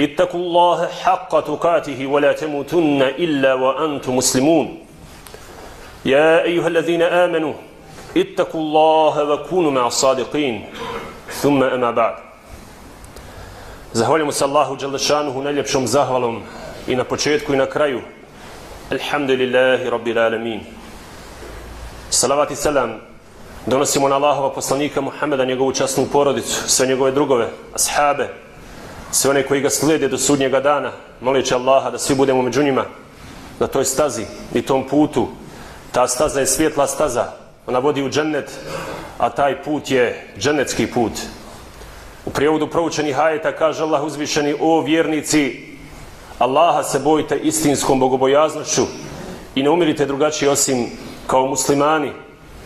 اتقوا الله حق تقاته ولا تموتن إلا وأنتم مسلمون يا أيها الذين آمنوا اتقوا الله وكونوا مع الصادقين ثم أما بعد Zahvaljamo se Allahu Đalešanuhu najljepšom zahvalom i na početku i na kraju. Alhamdulillahi Rabbil Alamin. Salavat i salam donosimo na Allahova poslanika Muhammeda, njegovu časnu porodicu, sve njegove drugove, ashabe, sve one koji ga slijede do sudnjega dana, moleći Allaha da svi budemo među njima na toj stazi i tom putu. Ta staza je svjetla staza, ona vodi u džennet, a taj put je džennetski put. U prijevodu proučenih hajeta kaže Allah uzvišeni o vjernici Allaha se bojite istinskom bogobojaznošću i ne umirite drugačije osim kao muslimani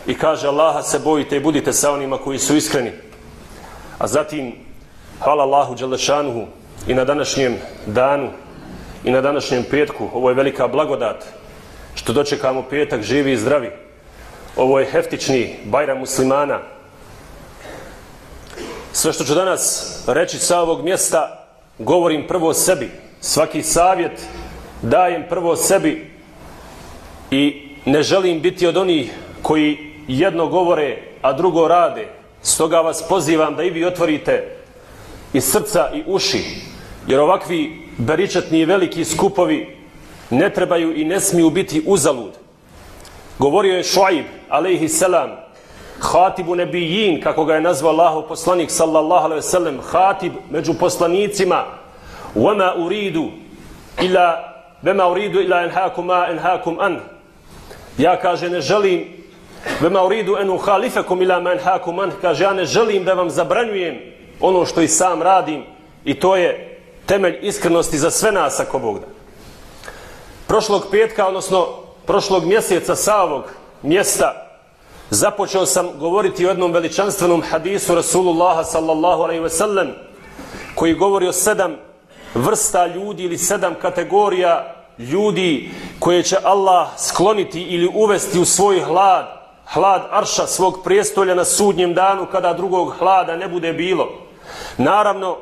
i kaže Allaha se bojite i budite sa onima koji su iskreni a zatim hvala Allahu Đelešanuhu i na današnjem danu i na današnjem petku ovo je velika blagodat što dočekamo petak živi i zdravi ovo je heftični bajram muslimana Sve što ću danas reći sa ovog mjesta, govorim prvo sebi. Svaki savjet dajem prvo sebi i ne želim biti od onih koji jedno govore, a drugo rade. Stoga vas pozivam da i vi otvorite i srca i uši, jer ovakvi beričetni i veliki skupovi ne trebaju i ne smiju biti uzalud. Govorio je Šuaib, alaihi selam, Hatibu nebijin, kako ga je nazvao Allahu poslanik sallallahu alaihi sallam, Hatib među poslanicima, وَمَا uridu ila وَمَا uridu ila enhakum ma enhakum an. Ja kaže ne želim وَمَا uridu en uhalifakum ila ma enhakum an. Kaže ja ne želim da vam zabranjujem ono što i sam radim i to je temelj iskrenosti za sve nas ako Bog da. Prošlog petka, odnosno prošlog mjeseca sa ovog mjesta započeo sam govoriti o jednom veličanstvenom hadisu Rasulullaha sallallahu alaihi ve sellem koji govori o sedam vrsta ljudi ili sedam kategorija ljudi koje će Allah skloniti ili uvesti u svoj hlad hlad arša svog prijestolja na sudnjem danu kada drugog hlada ne bude bilo naravno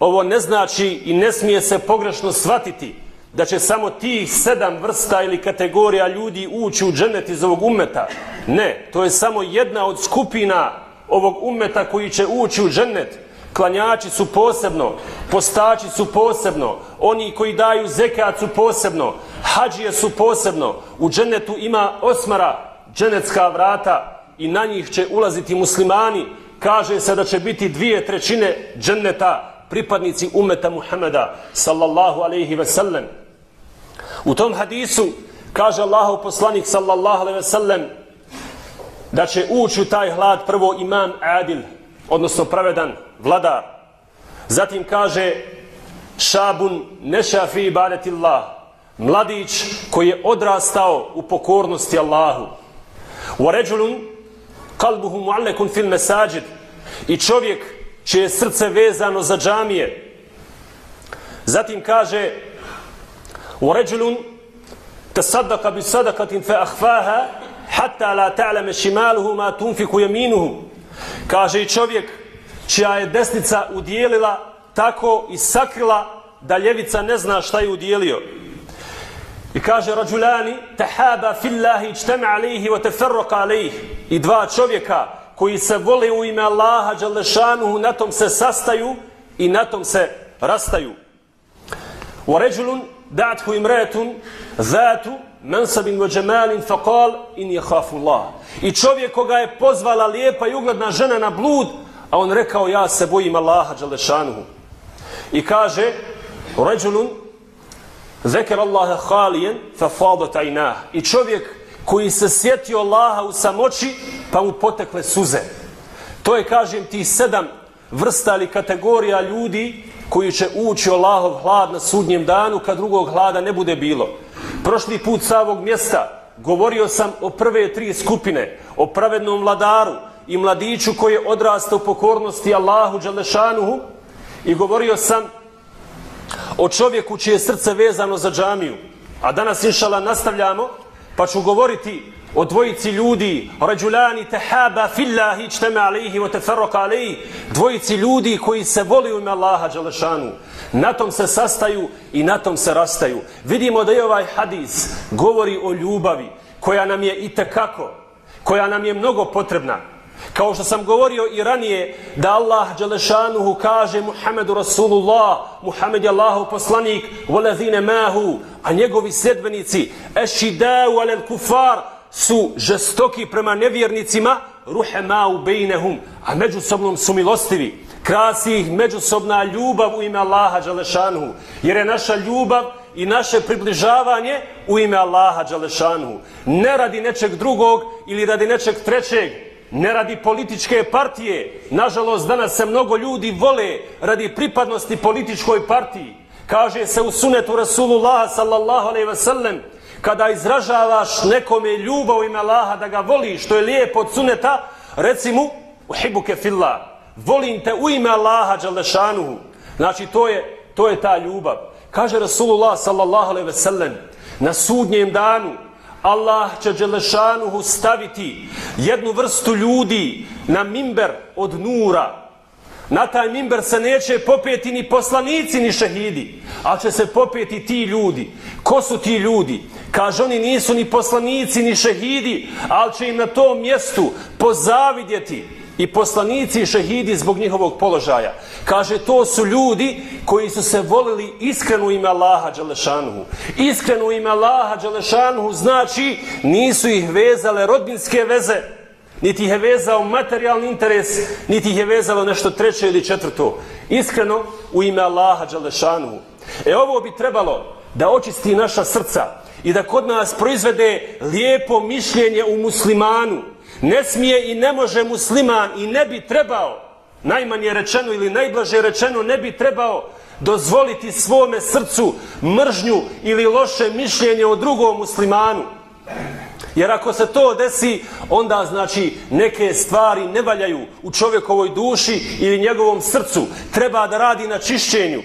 ovo ne znači i ne smije se pogrešno shvatiti da će samo tih sedam vrsta ili kategorija ljudi ući u dženet iz ovog umeta. Ne, to je samo jedna od skupina ovog umeta koji će ući u dženet. Klanjači su posebno, postači su posebno, oni koji daju zekat su posebno, hađije su posebno. U dženetu ima osmara dženetska vrata i na njih će ulaziti muslimani. Kaže se da će biti dvije trećine dženeta pripadnici umeta Muhameda sallallahu alaihi ve sellem. U tom hadisu kaže Allahov poslanik sallallahu alaihi ve sellem da će ući u taj hlad prvo imam adil, odnosno pravedan vladar. Zatim kaže šabun nešafi ibadetillah, mladić koji je odrastao u pokornosti Allahu. Wa rajulun qalbuhu mu'allakun fil masajid i čovjek čije srce vezano za džamije. Zatim kaže ورجل تصدق بصدقة فأخفاها حتى لا تعلم شماله ما تنفق يمينه kaže i čovjek čija je desnica udjelila tako i sakrila da ljevica ne zna šta je udjelio I kaže rađulani, tahaba fillahi čtem alihi wa teferroka alihi. I dva čovjeka koji se vole u ime Allaha Đalešanuhu, na tom se sastaju i na tom se rastaju. U ređulun datku imretun zatu mensabin wa džemalin faqal in je hafu Allah. I čovjek koga je pozvala lijepa i ugledna žena na blud, a on rekao ja se bojim Allaha Đalešanuhu. I kaže, ređulun zekar Allaha halijen, fa fadat ajnah. I čovjek koji se sjetio Allaha u samoći, pa mu potekle suze. To je, kažem, ti sedam vrsta ili kategorija ljudi koji će ući Allahov hlad na sudnjem danu kad drugog hlada ne bude bilo. Prošli put sa ovog mjesta govorio sam o prve tri skupine, o pravednom vladaru i mladiću koji je odrastao u pokornosti Allahu Đalešanuhu i govorio sam o čovjeku čije srce vezano za džamiju. A danas inšala nastavljamo pa ću govoriti o dvojici ljudi, rađulani tehaba fillahi čteme alihi wa teferroka alihi, dvojici ljudi koji se voli u ime Allaha Đalešanu. Na tom se sastaju i na tom se rastaju. Vidimo da je ovaj hadis govori o ljubavi koja nam je i tekako, koja nam je mnogo potrebna. Kao što sam govorio i ranije da Allah Đelešanuhu kaže Muhammedu Rasulullah, Muhammed je Allahov poslanik, volazine mahu, a njegovi sedbenici, ešidau alel kufar, su žestoki prema nevjernicima, ruhe ma'u bejnehum, a međusobnom su milostivi. Krasi ih međusobna ljubav u ime Allaha Đelešanuhu, Jer je naša ljubav i naše približavanje u ime Allaha Đelešanuhu. Ne radi nečeg drugog ili radi nečeg trećeg, ne radi političke partije. Nažalost, danas se mnogo ljudi vole radi pripadnosti političkoj partiji. Kaže se u sunetu Rasulullah sallallahu alaihi ve sellem, kada izražavaš nekome ljubav u ime Allaha da ga voli, što je lijepo od suneta, reci mu, uhibuke fillah, volim te u ime Allaha džalešanuhu. Znači, to je, to je ta ljubav. Kaže Rasulullah sallallahu alaihi ve sellem, na sudnjem danu, Allah će Đelešanuhu staviti jednu vrstu ljudi na mimber od nura. Na taj mimber se neće popeti ni poslanici ni šehidi, a će se popeti ti ljudi. Ko su ti ljudi? Kaže, oni nisu ni poslanici ni šehidi, ali će im na tom mjestu pozavidjeti i poslanici i šehidi zbog njihovog položaja. Kaže, to su ljudi koji su se volili iskreno ime Allaha Đalešanuhu. Iskreno ime Allaha Đalešanuhu znači nisu ih vezale rodbinske veze, niti ih je vezao materijalni interes, niti ih je vezalo nešto treće ili četvrto. Iskreno u ime Allaha Đalešanuhu. E ovo bi trebalo da očisti naša srca i da kod nas proizvede lijepo mišljenje u muslimanu, ne smije i ne može musliman i ne bi trebao, najmanje rečeno ili najblaže rečeno, ne bi trebao dozvoliti svome srcu mržnju ili loše mišljenje o drugom muslimanu. Jer ako se to desi, onda znači neke stvari ne valjaju u čovjekovoj duši ili njegovom srcu. Treba da radi na čišćenju.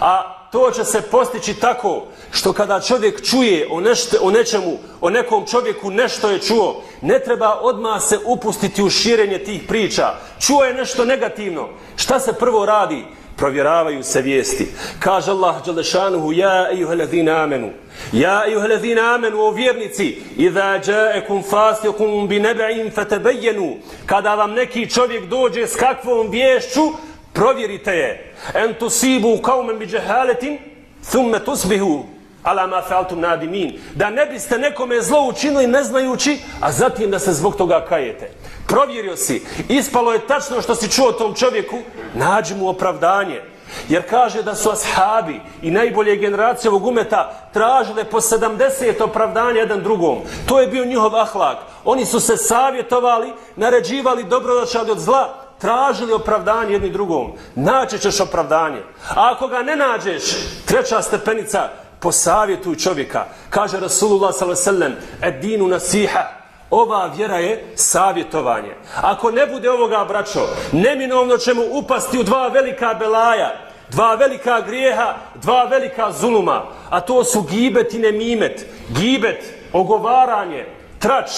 A to će se postići tako što kada čovjek čuje o, nešte, o nečemu, o nekom čovjeku nešto je čuo, ne treba odmah se upustiti u širenje tih priča. Čuo je nešto negativno. Šta se prvo radi? Provjeravaju se vijesti. Kaže Allah Đalešanuhu, ja ejuha ladhina amenu. Ja ejuha ladhina amenu, o vjernici, idha jaekum fasikum bi neba'in fatabajenu. Kada vam neki čovjek dođe s kakvom vješću, provjerite je. En tusibu kaumen bi džehaletin, thumme tusbihu ala ma fa'altum nadimin. Da ne biste nekome zlo učinili ne znajući, a zatim da se zbog toga kajete. Provjerio si, ispalo je tačno što si čuo tom čovjeku, nađi mu opravdanje. Jer kaže da su ashabi i najbolje generacije ovog umeta tražile po 70 opravdanja jedan drugom. To je bio njihov ahlak. Oni su se savjetovali, naređivali dobrodačali od zla, tražili opravdanje jedni drugom. Naći ćeš opravdanje. A ako ga ne nađeš, treća stepenica, posavjetuj čovjeka. Kaže Rasulullah s.a.v. Edinu nasiha. Ova vjera je savjetovanje. Ako ne bude ovoga, braćo, neminovno ćemo upasti u dva velika belaja, dva velika grijeha, dva velika zuluma, a to su gibet i nemimet. Gibet, ogovaranje, trač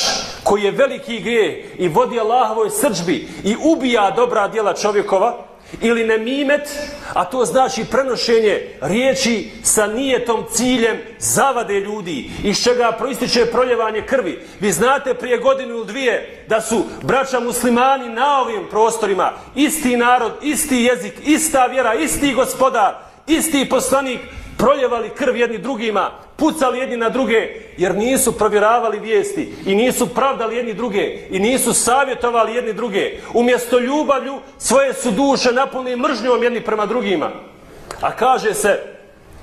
koji je veliki grije i vodi Allahovoj srđbi i ubija dobra djela čovjekova, ili nemimet, a to znači prenošenje riječi sa nijetom ciljem zavade ljudi, iz čega proističe proljevanje krvi. Vi znate prije godinu ili dvije da su braća muslimani na ovim prostorima, isti narod, isti jezik, ista vjera, isti gospodar, isti poslanik, proljevali krv jedni drugima, pucali jedni na druge, jer nisu provjeravali vijesti i nisu pravdali jedni druge i nisu savjetovali jedni druge. Umjesto ljubavlju svoje su duše napunili mržnjom jedni prema drugima. A kaže se,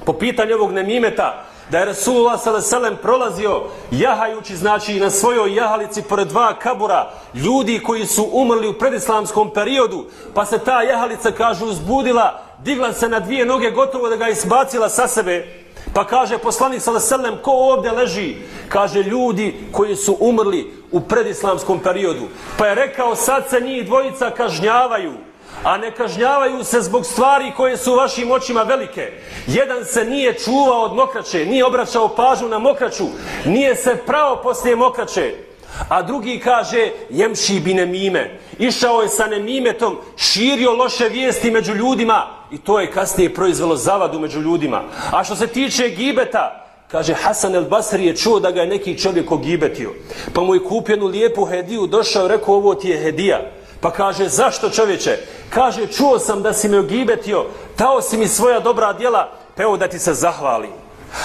po pitanju ovog nemimeta, da je Rasulullah s.a.v. prolazio jahajući, znači na svojoj jahalici pored dva kabura, ljudi koji su umrli u predislamskom periodu, pa se ta jahalica, kažu, uzbudila digla se na dvije noge gotovo da ga isbacila sa sebe. Pa kaže poslanik sallallahu ko ovdje leži? Kaže ljudi koji su umrli u predislamskom periodu. Pa je rekao sad se njih dvojica kažnjavaju a ne kažnjavaju se zbog stvari koje su u vašim očima velike. Jedan se nije čuvao od mokraće, nije obraćao pažnju na mokraću, nije se pravo poslije mokraće. A drugi kaže, jemši bi nemime. Išao je sa nemimetom, širio loše vijesti među ljudima i to je kasnije proizvelo zavadu među ljudima. A što se tiče gibeta, kaže Hasan el Basri je čuo da ga je neki čovjek ogibetio. Pa mu je kupio lijepu hediju, došao i rekao, ovo ti je hedija. Pa kaže, zašto čovječe? Kaže, čuo sam da si me ogibetio, dao si mi svoja dobra djela, pa evo da ti se zahvali.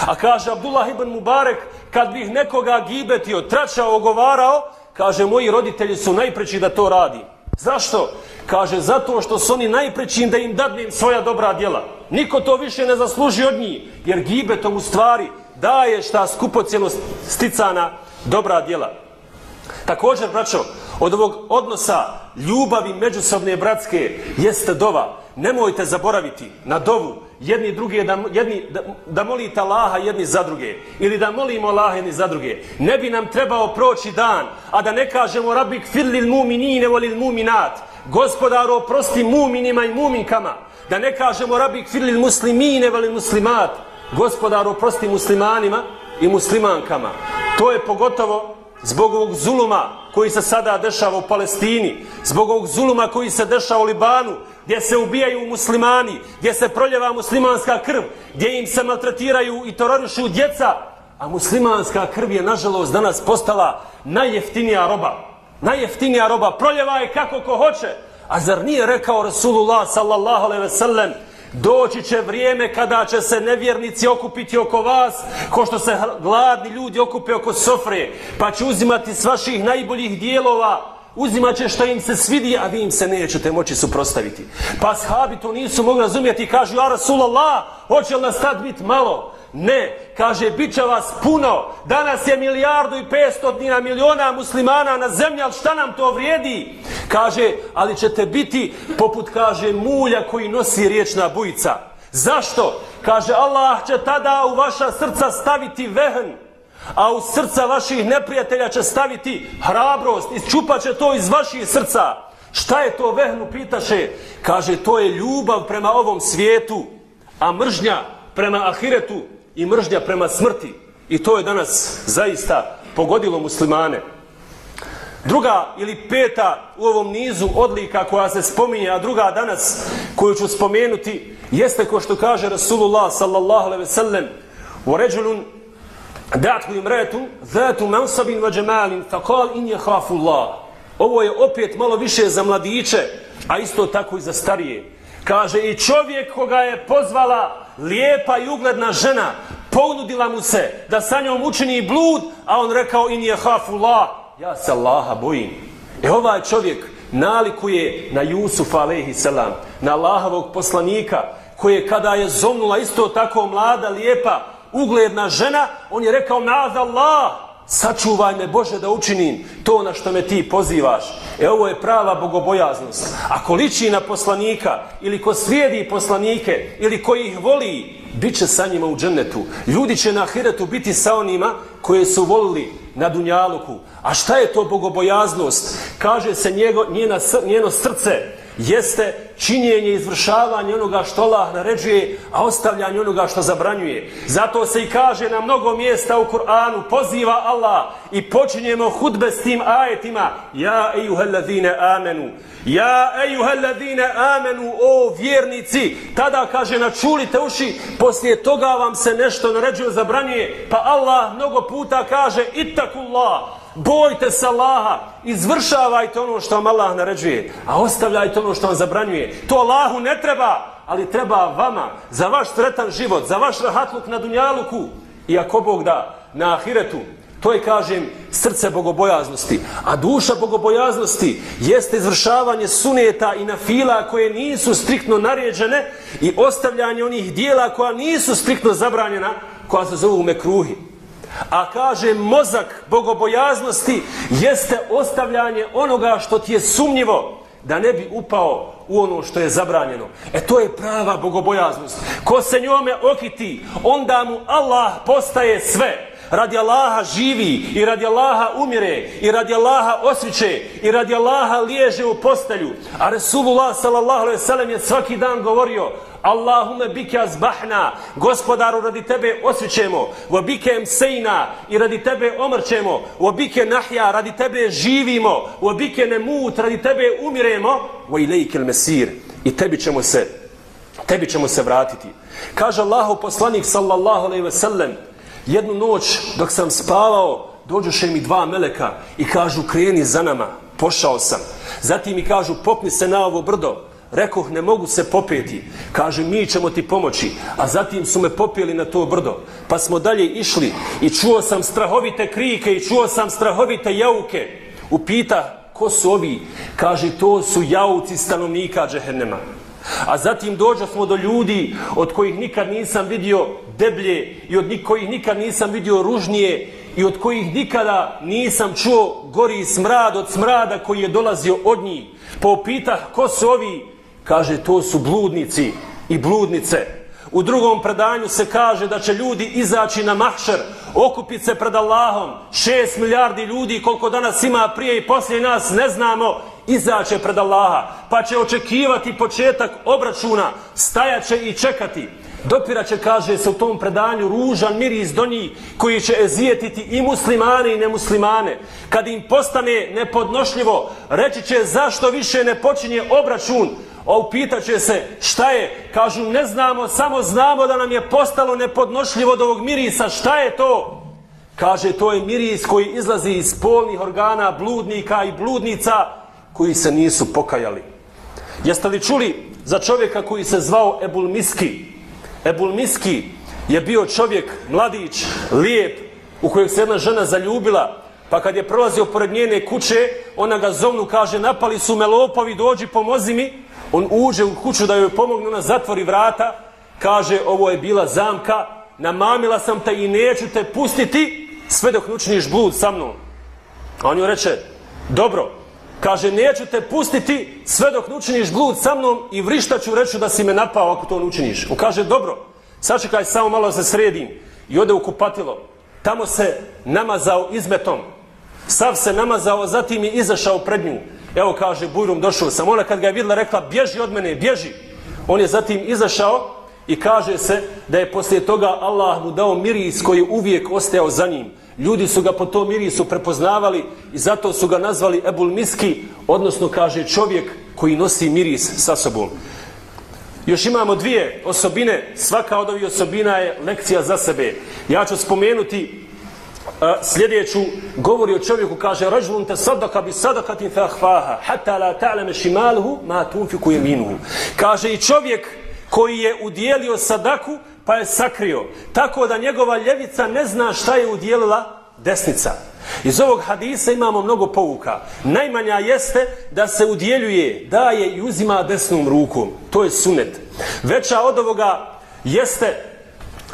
A kaže Abdullah ibn Mubarek, kad bih nekoga gibetio, tračao, ogovarao, kaže, moji roditelji su najpreći da to radi. Zašto? Kaže, zato što su oni najprećim da im dadnem svoja dobra djela. Niko to više ne zasluži od njih, jer gibetom u stvari daje šta skupocjeno sticana dobra djela. Također, braćo, od ovog odnosa ljubavi međusobne bratske jeste dova. Nemojte zaboraviti na dovu jedni drugi da, jedni, da, da molite Allaha jedni za druge ili da molimo Allaha jedni za druge. Ne bi nam trebao proći dan, a da ne kažemo rabik firlil muminine volil muminat. Gospodaro, oprosti muminima i muminkama. Da ne kažemo rabik firlil muslimine volil muslimat. Gospodaro, oprosti muslimanima i muslimankama. To je pogotovo zbog ovog zuluma koji se sada dešava u Palestini, zbog ovog zuluma koji se dešava u Libanu, gdje se ubijaju muslimani, gdje se proljeva muslimanska krv, gdje im se maltretiraju i terorišu djeca, a muslimanska krv je nažalost danas postala najjeftinija roba. Najjeftinija roba proljeva je kako ko hoće. A zar nije rekao Rasulullah sallallahu alaihi ve sellem, Doći će vrijeme kada će se nevjernici okupiti oko vas, ko što se gladni ljudi okupe oko sofre, pa će uzimati s vaših najboljih dijelova, uzimat će što im se svidi, a vi im se nećete moći suprostaviti. Pa shabi to nisu mogli razumjeti i kažu, ja Rasulallah, hoće li nas tad biti malo? Ne, kaže, bit će vas puno. Danas je milijardu i petstotnina miliona muslimana na zemlji, ali šta nam to vrijedi? Kaže, ali ćete biti poput, kaže, mulja koji nosi riječna bujica. Zašto? Kaže, Allah će tada u vaša srca staviti vehn, a u srca vaših neprijatelja će staviti hrabrost, isčupat će to iz vaših srca. Šta je to vehnu, pitaše? Kaže, to je ljubav prema ovom svijetu, a mržnja prema ahiretu i mržnja prema smrti. I to je danas zaista pogodilo muslimane. Druga ili peta u ovom nizu odlika koja se spominje, a druga danas koju ću spomenuti, jeste ko što kaže Rasulullah sallallahu alaihi ve sellem u ređulun da'atku imretu zatu mansabin wa džemalin faqal in je Allah. Ovo je opet malo više za mladiće, a isto tako i za starije. Kaže i čovjek koga je pozvala lijepa i ugledna žena, ponudila mu se da sa njom učini blud, a on rekao in je hafullah, ja se Allaha bojim. E ovaj čovjek nalikuje na Jusuf alaihi salam, na Allahovog poslanika, koje kada je zomnula isto tako mlada, lijepa, ugledna žena, on je rekao naz Allah, sačuvaj me Bože da učinim to na što me ti pozivaš. E ovo je prava bogobojaznost. Ako liči na poslanika ili ko slijedi poslanike ili ko ih voli, bit će sa njima u džennetu. Ljudi će na ahiretu biti sa onima koje su volili na Dunjaluku. A šta je to bogobojaznost? Kaže se njego, njena, njeno srce jeste činjenje i izvršavanje onoga što Allah naređuje, a ostavljanje onoga što zabranjuje. Zato se i kaže na mnogo mjesta u Kur'anu, poziva Allah i počinjemo hudbe s tim ajetima. Ja, ejuhelladine amenu. Ja, ejuhelladine amenu, o vjernici. Tada kaže, načulite uši, poslije toga vam se nešto naređuje, zabranjuje, pa Allah mnogo puta kaže, itakullah, bojte se Allaha, izvršavajte ono što vam Allah naređuje, a ostavljajte ono što vam zabranjuje. To Allahu ne treba, ali treba vama, za vaš sretan život, za vaš rahatluk na dunjaluku, i ako Bog da, na ahiretu, to je, kažem, srce bogobojaznosti. A duša bogobojaznosti jeste izvršavanje suneta i nafila koje nisu striktno naređene i ostavljanje onih dijela koja nisu striktno zabranjena, koja se zovu mekruhi. A kaže mozak bogobojaznosti jeste ostavljanje onoga što ti je sumnjivo. da ne bi upao u ono što je zabranjeno. E to je prava bogobojaznost. Ko se njome okiti, onda mu Allah postaje sve radi Allaha živi i radi Allaha umire i radi Allaha osviće i radi Allaha liježe u postelju. A Resulullah sallallahu alaihi sallam je svaki dan govorio Allahume bike azbahna gospodaru radi tebe osvićemo wa bike emsejna i radi tebe omrćemo wa bike nahja radi tebe živimo wa bike nemut radi tebe umiremo wa ilajke mesir i tebi ćemo se tebi ćemo se vratiti kaže Allahu poslanik sallallahu alaihi ve sellem jednu noć dok sam spavao dođuše mi dva meleka i kažu kreni za nama. Pošao sam. Zatim mi kažu popni se na ovo brdo. Rekoh ne mogu se popeti. Kaže mi ćemo ti pomoći. A zatim su me popijeli na to brdo. Pa smo dalje išli i čuo sam strahovite krike i čuo sam strahovite jauke. Upita ko su ovi? Kaže to su jauci stanovnika džehennema. A zatim dođo smo do ljudi od kojih nikad nisam vidio deblje i od kojih nikad nisam vidio ružnije i od kojih nikada nisam čuo gori smrad od smrada koji je dolazio od njih. Pa po pitah ko su ovi? Kaže to su bludnici i bludnice. U drugom predanju se kaže da će ljudi izaći na mahšer, okupiti se pred Allahom. Šest milijardi ljudi koliko danas ima prije i poslije nas ne znamo izaće pred Allaha, pa će očekivati početak obračuna, stajaće i čekati. Dopiraće, kaže se u tom predanju, ružan miris do njih koji će ezijetiti i muslimane i nemuslimane. Kad im postane nepodnošljivo, reći će zašto više ne počinje obračun, a upitaće se šta je, kažu ne znamo, samo znamo da nam je postalo nepodnošljivo od ovog mirisa, šta je to? Kaže, to je miris koji izlazi iz polnih organa bludnika i bludnica, koji se nisu pokajali. Jeste li čuli za čovjeka koji se zvao Ebul Miski? Ebul Miski je bio čovjek, mladić, lijep, u kojeg se jedna žena zaljubila, pa kad je prolazio pored njene kuće, ona ga zovnu, kaže, napali su me lopovi, dođi, pomozi mi. On uđe u kuću da joj pomogne, ona zatvori vrata, kaže, ovo je bila zamka, namamila sam te i neću te pustiti sve dok nučniš blud sa mnom. A on joj reče, dobro, Kaže, neću te pustiti sve dok učiniš blud sa mnom i vrištaću reću da si me napao ako to učiniš. On kaže, dobro, sačekaj samo malo se sredim i ode u kupatilo. Tamo se namazao izmetom. Sav se namazao, zatim je izašao pred nju. Evo, kaže, Bujrum, došao sam. Ona kad ga je videla, rekla, bježi od mene, bježi. On je zatim izašao i kaže se da je poslije toga Allah mu dao miris koji uvijek ostao za njim. Ljudi su ga po tom mirisu prepoznavali i zato su ga nazvali Ebul Miski, odnosno kaže čovjek koji nosi miris sa sobom. Još imamo dvije osobine, svaka od ovih osobina je lekcija za sebe. Ja ću spomenuti uh, sljedeću, govori o čovjeku, kaže Rađulun te sadaka bi sadakatin fahfaha, hatta la ta'leme šimalhu ma tunfiku jeminuhu. Kaže i čovjek koji je udjelio sadaku, pa je sakrio. Tako da njegova ljevica ne zna šta je udjelila desnica. Iz ovog hadisa imamo mnogo pouka. Najmanja jeste da se udjeljuje, daje i uzima desnom rukom. To je sunet. Veća od ovoga jeste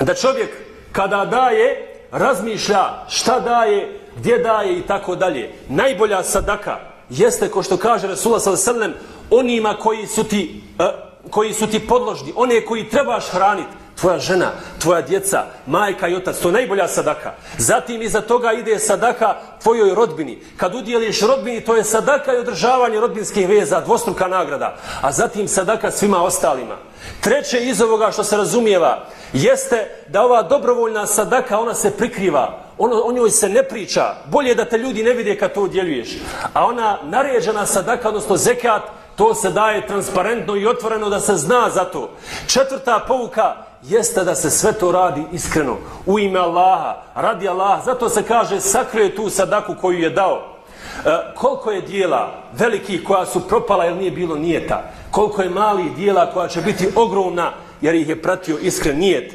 da čovjek kada daje, razmišlja šta daje, gdje daje i tako dalje. Najbolja sadaka jeste, ko što kaže Resulullah s.a.v. onima koji su ti, uh, koji su ti podložni, one koji trebaš hraniti tvoja žena, tvoja djeca, majka i otac, to je najbolja sadaka. Zatim iza toga ide sadaka tvojoj rodbini. Kad udjeliš rodbini, to je sadaka i održavanje rodbinskih veza, dvostruka nagrada. A zatim sadaka svima ostalima. Treće iz ovoga što se razumijeva, jeste da ova dobrovoljna sadaka, ona se prikriva. Ono, o njoj se ne priča. Bolje da te ljudi ne vide kad to udjeljuješ. A ona naređena sadaka, odnosno zekat, to se daje transparentno i otvoreno da se zna za to. Četvrta pouka, jeste da se sve to radi iskreno, u ime Allaha, radi Allaha. Zato se kaže, sakrio tu sadaku koju je dao. E, koliko je dijela velikih koja su propala jer nije bilo nijeta. Koliko je malih dijela koja će biti ogromna jer ih je pratio iskren nijet.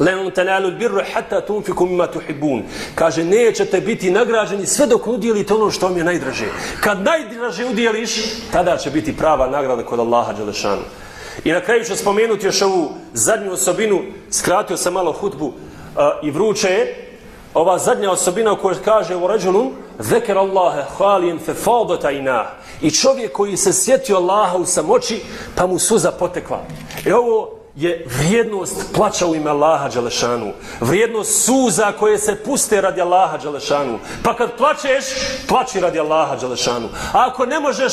Lenun tenalu birru hatta tunfiku mima tuhibun. Kaže, nećete biti nagrađeni sve dok udjelite ono što vam je najdraže. Kad najdraže udjeliš, tada će biti prava nagrada kod Allaha Đelešanu. I na kraju ću spomenuti još ovu zadnju osobinu, skratio sam malo hutbu uh, i vruće je, ova zadnja osobina koja kaže u ređunu, Zekar Allahe hvalijen fe fadota ina. I čovjek koji se sjetio Allaha u samoći, pa mu suza potekla. I ovo je vrijednost plaća u ime Allaha Đelešanu. Vrijednost suza koje se puste radi Allaha Đelešanu. Pa kad plaćeš, plaći radi Allaha Đelešanu. A ako ne možeš,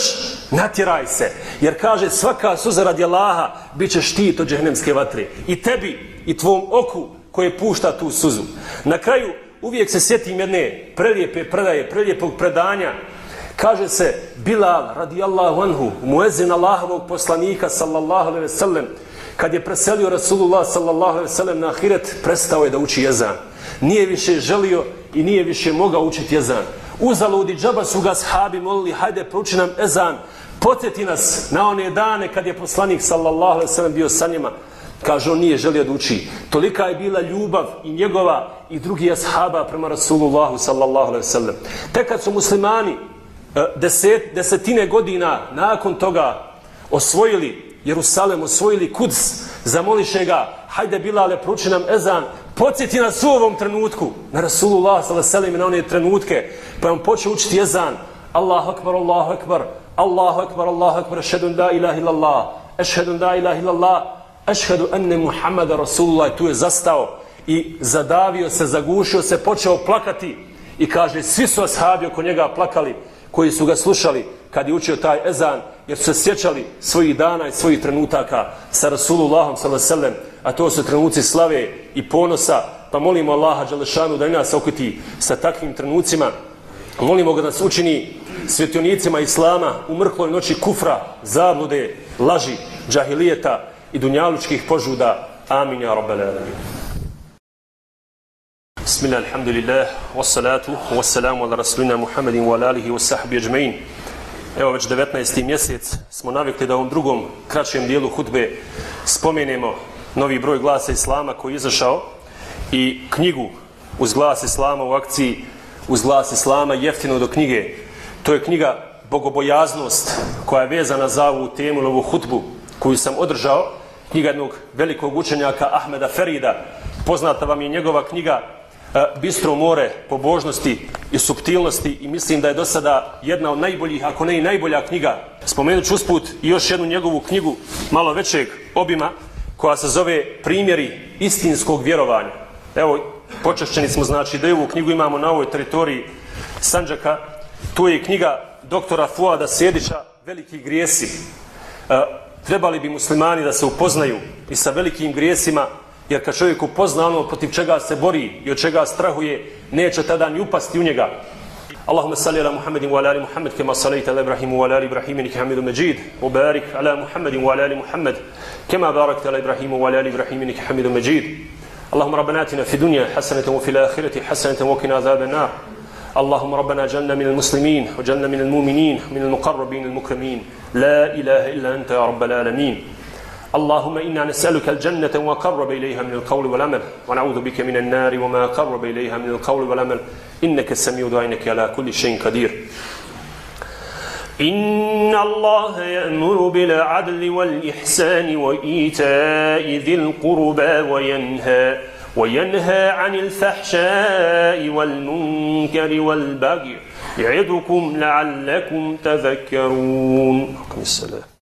natjeraj se. Jer kaže svaka suza radi Allaha bit će štit od džehnemske vatre. I tebi, i tvom oku koje pušta tu suzu. Na kraju uvijek se sjetim jedne prelijepe predaje, prelijepog predanja. Kaže se Bilal radijallahu anhu, muezin Allahovog poslanika sallallahu alaihi ve sellem, kad je preselio Rasulullah sallallahu alaihi sallam na ahiret, prestao je da uči jezan. Nije više želio i nije više mogao učiti jezan. Uzaludi džaba su ga sahabi molili, hajde prouči nam ezan, podsjeti nas na one dane kad je poslanik sallallahu alaihi sallam bio sa njima. Kaže, on nije želio da uči. Tolika je bila ljubav i njegova i drugi ashaba prema Rasulullahu sallallahu alaihi sallam. Tek kad su muslimani e, deset, desetine godina nakon toga osvojili Jerusalem, osvojili Kuds, zamoliše ga, hajde Bilale, pruči nam ezan, podsjeti nas u ovom trenutku, na Rasulullah s.a.v. na one trenutke, pa on počeo učiti ezan, Allahu akbar, Allahu akbar, Allahu akbar, Allahu akbar, ešhedun da ilaha illallah, ešhedun da ilaha illallah, ašhedu enne Muhammada Rasulullah, tu je zastao i zadavio se, zagušio se, počeo plakati. I kaže, svi su ashabi oko njega plakali, koji su ga slušali kad je učio taj ezan, jer su se sjećali svojih dana i svojih trenutaka sa Rasulullahom s.a.v. A to su trenuci slave i ponosa, pa molimo Allaha Đalešanu da nas okuti sa takvim trenucima. Molimo ga da nas učini svjetionicima Islama u mrkloj noći kufra, zablude, laži, džahilijeta i dunjalučkih požuda. Amin, ja rabbel alamin. Bismillah, alhamdulillah, wassalatu, wassalamu ala rasulina Muhammedin, wa alihi, wa sahbihi ajmein. Evo već 19. mjesec smo navikli da u ovom drugom kraćem dijelu hutbe spomenemo novi broj glasa Islama koji je izašao i knjigu uz glas Islama u akciji uz glas Islama jeftino do knjige. To je knjiga Bogobojaznost koja je vezana za ovu temu ovu hutbu koju sam održao. Knjiga jednog velikog učenjaka Ahmeda Ferida. Poznata vam je njegova knjiga E, bistro more pobožnosti i subtilnosti i mislim da je do sada jedna od najboljih, ako ne i najbolja knjiga. Spomenut ću usput i još jednu njegovu knjigu malo većeg obima koja se zove Primjeri istinskog vjerovanja. Evo, počašćeni smo znači da je ovu knjigu imamo na ovoj teritoriji Sanđaka. Tu je knjiga doktora Fuada Sjedića Veliki grijesi. E, trebali bi muslimani da se upoznaju i sa velikim grijesima Jer kad čovjek upozna ono protiv čega se bori i od čega strahuje, neće tada ni upasti u njega. Allahumma salli ala Muhammedin wa ala ali Muhammed kema sallaita ala Ibrahimu wa ala ali Ibrahim inaka Hamidum Majid wa barik ala Muhammedin wa ala ali Muhammed kema barakta ala Ibrahimu wa ala ali Ibrahim inaka Hamidum Majid اللهم ربنا اتنا في الدنيا حسنه وفي الاخره حسنه وقنا عذاب النار اللهم ربنا جعلنا من المسلمين وجعلنا من المؤمنين من المقربين المكرمين لا اله الا انت يا رب العالمين اللهم إنا نسألك الجنة وما قرب إليها من القول والعمل ونعوذ بك من النار وما قرب إليها من القول والعمل. إنك السميع دعينك على كل شيء قدير. إن الله يأمر بالعدل والإحسان وإيتاء ذي القربى وينهى وينهى عن الفحشاء والمنكر والبغي يعظكم لعلكم تذكرون. السلام.